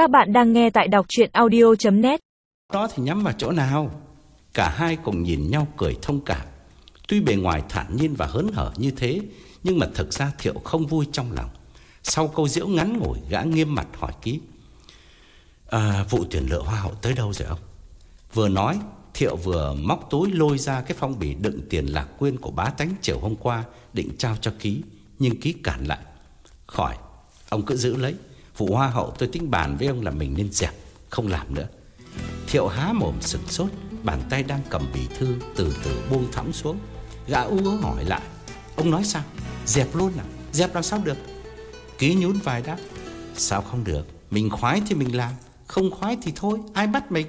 Các bạn đang nghe tại đọc chuyện audio.net Đó thì nhắm vào chỗ nào? Cả hai cùng nhìn nhau cười thông cảm. Tuy bề ngoài thản nhiên và hớn hở như thế Nhưng mà thực ra Thiệu không vui trong lòng. Sau câu diễu ngắn ngủi Gã nghiêm mặt hỏi ký à, Vụ tuyển lựa hoa hậu tới đâu rồi ông? Vừa nói Thiệu vừa móc túi lôi ra cái phong bì đựng tiền lạc quyên của bá tánh chiều hôm qua Định trao cho ký Nhưng ký cản lại. Khỏi Ông cứ giữ lấy. Vụ hoa hậu tôi tính bàn với ông là mình nên dẹp, Không làm nữa. Thiệu há mồm sừng sốt, Bàn tay đang cầm bì thư từ từ buông thõng xuống. Gã u ớ hỏi lại, Ông nói sao? Dẹp luôn à? Dẹp làm sao được? Ký nhún vai đáp, Sao không được? Mình khoái thì mình làm, Không khoái thì thôi, Ai bắt mình?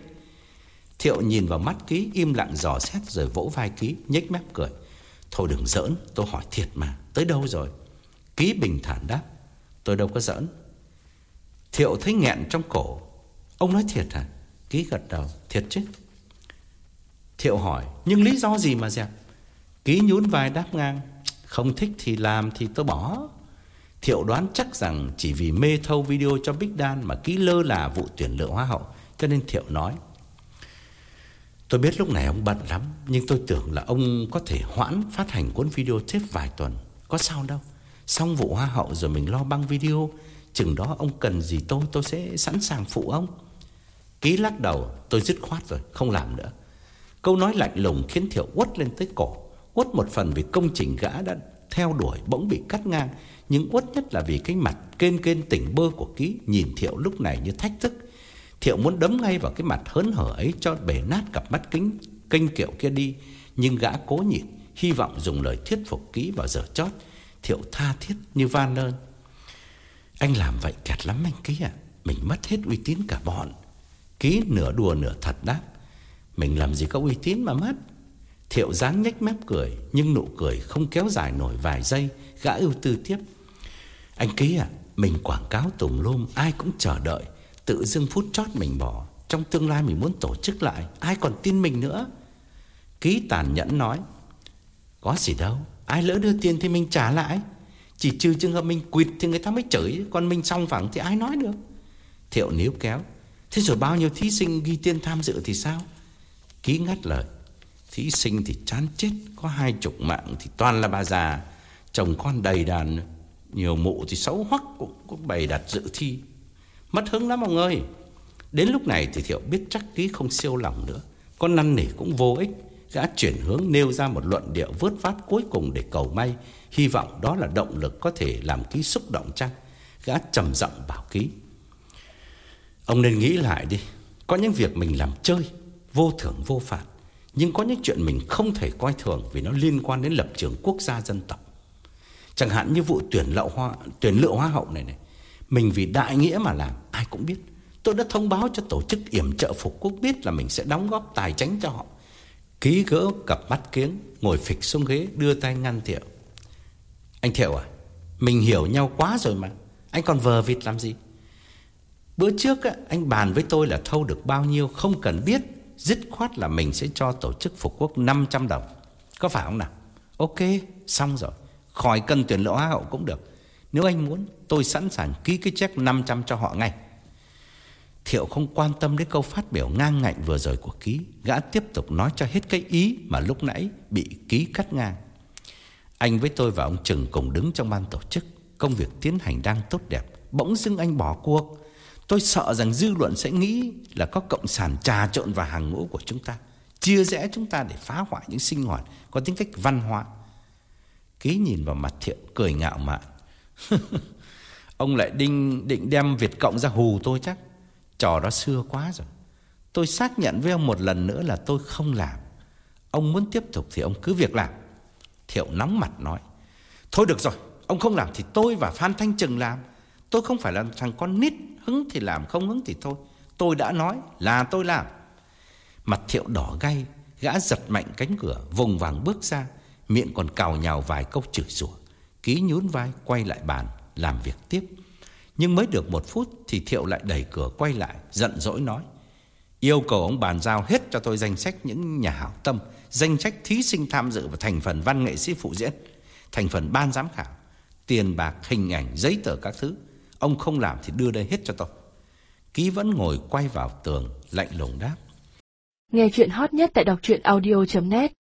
Thiệu nhìn vào mắt ký, Im lặng dò xét rồi vỗ vai ký, nhếch mép cười. Thôi đừng giỡn, Tôi hỏi thiệt mà, Tới đâu rồi? Ký bình thản đáp, Tôi đâu có giỡn Thiệu thấy nghẹn trong cổ. Ông nói thiệt hả? Ký gật đầu. Thiệt chứ. Thiệu hỏi, Nhưng lý do gì mà dẹp? Ký nhún vai đáp ngang, Không thích thì làm thì tôi bỏ. Thiệu đoán chắc rằng chỉ vì mê thâu video cho Big Dan Mà ký lơ là vụ tuyển lựa hoa hậu, Cho nên Thiệu nói, Tôi biết lúc này ông bận lắm, Nhưng tôi tưởng là ông có thể hoãn phát hành cuốn video tape vài tuần. Có sao đâu. Xong vụ hoa hậu rồi mình lo băng video Chừng đó ông cần gì tôi Tôi sẽ sẵn sàng phụ ông. Ký lắc đầu, tôi dứt khoát rồi, Không làm nữa. Câu nói lạnh lùng khiến Thiệu quất lên tới cổ. Quất một phần vì công trình gã đã theo đuổi, bỗng bị cắt ngang. Nhưng quất nhất là vì cái mặt kên kên tỉnh bơ của Ký Nhìn Thiệu lúc này như thách thức. Thiệu muốn đấm ngay vào cái mặt hớn hở ấy Cho bể nát cặp mắt kính, kênh kiệu kia đi. Nhưng gã cố nhịn, Hy vọng dùng lời thuyết phục Ký vào giờ chót. Thiệu tha thiết như van lơn. Anh làm vậy kẹt lắm anh Ký ạ Mình mất hết uy tín cả bọn. Ký nửa đùa nửa thật đáp. Mình làm gì có uy tín mà mất. Thiệu dáng nhếch mép cười, Nhưng nụ cười không kéo dài nổi vài giây, Gã ưu tư tiếp. Anh Ký ạ, Mình quảng cáo tùm lum, Ai cũng chờ đợi. Tự dưng phút chót mình bỏ, Trong tương lai mình muốn tổ chức lại, Ai còn tin mình nữa? Ký tàn nhẫn nói, Có gì đâu, Ai lỡ đưa tiền thì mình trả lại. Chỉ trừ trường hợp mình quỵt thì người ta mới chửi Còn mình xong phẳng thì ai nói được? Thiệu níu kéo Thế rồi bao nhiêu thí sinh ghi tên tham dự thì sao? Ký ngắt lời Thí sinh thì chán chết Có hai chục mạng thì toàn là bà già Chồng con đầy đàn Nhiều mụ thì xấu hoắc cũng, cũng bày đặt dự thi. Mất hứng lắm ông ơi. Đến lúc này thì Thiệu biết chắc Ký không siêu lòng nữa Con năn nỉ cũng vô ích. Gã chuyển hướng nêu ra một luận điệu vớt vát cuối cùng để cầu may. Hy vọng đó là động lực có thể làm Ký xúc động chăng? Gã trầm giọng bảo Ký. Ông nên nghĩ lại đi. Có những việc mình làm chơi, Vô thưởng vô phạt. Nhưng có những chuyện mình không thể coi thường Vì nó liên quan đến lập trường quốc gia dân tộc. Chẳng hạn như vụ tuyển lậu hoa, tuyển lựa hoa hậu này này. Mình vì đại nghĩa mà làm, Ai cũng biết. Tôi đã thông báo cho tổ chức yểm trợ phục quốc biết là mình sẽ đóng góp tài chính cho họ. Ký gỡ cặp mắt kiếng Ngồi phịch xuống ghế đưa tay ngăn Thiệu. Anh Thiệu à Mình hiểu nhau quá rồi mà. Anh còn vờ vịt làm gì? Bữa trước á, anh bàn với tôi là thâu được bao nhiêu Không cần biết. Dứt khoát là mình sẽ cho tổ chức phục quốc 500 đồng. Có phải không nào? Ok xong rồi. Khỏi cần tuyển lộ hoa hậu cũng được. Nếu anh muốn tôi sẵn sàng ký cái check 500 cho họ ngay. Thiệu không quan tâm đến câu phát biểu ngang ngạnh vừa rồi của Ký Gã tiếp tục nói cho hết cái ý mà lúc nãy bị Ký cắt ngang. Anh với tôi và ông Trừng cùng đứng trong ban tổ chức Công việc tiến hành đang tốt đẹp Bỗng dưng anh bỏ cuộc. Tôi sợ rằng dư luận sẽ nghĩ là có cộng sản trà trộn vào hàng ngũ của chúng ta Chia rẽ chúng ta để phá hoại những sinh hoạt có tính cách văn hóa. Ký nhìn vào mặt Thiệu cười ngạo mạn. Ông lại định, định đem Việt Cộng ra hù tôi chắc. Trò đó xưa quá rồi. Tôi xác nhận với ông một lần nữa là tôi không làm. Ông muốn tiếp tục thì ông cứ việc làm. Thiệu nóng mặt nói, Thôi được rồi, Ông không làm thì tôi và Phan Thanh Trừng làm. Tôi không phải là thằng con nít, Hứng thì làm, không hứng thì thôi. Tôi đã nói là tôi làm. Mặt thiệu đỏ gay, Gã giật mạnh cánh cửa, Vùng vàng bước ra, Miệng còn cào nhào vài câu chửi rủa, Ký nhún vai, quay lại bàn, Làm việc tiếp. Nhưng mới được một phút Thì thiệu lại đẩy cửa quay lại Giận dỗi nói Yêu cầu ông bàn giao hết cho tôi danh sách những nhà hảo tâm Danh sách thí sinh tham dự và thành phần văn nghệ sĩ phụ diễn Thành phần ban giám khảo Tiền bạc, hình ảnh, giấy tờ các thứ Ông không làm thì đưa đây hết cho tôi Ký vẫn ngồi quay vào tường, lạnh lùng đáp. Nghe chuyện hot nhất tại đọc truyện audio.net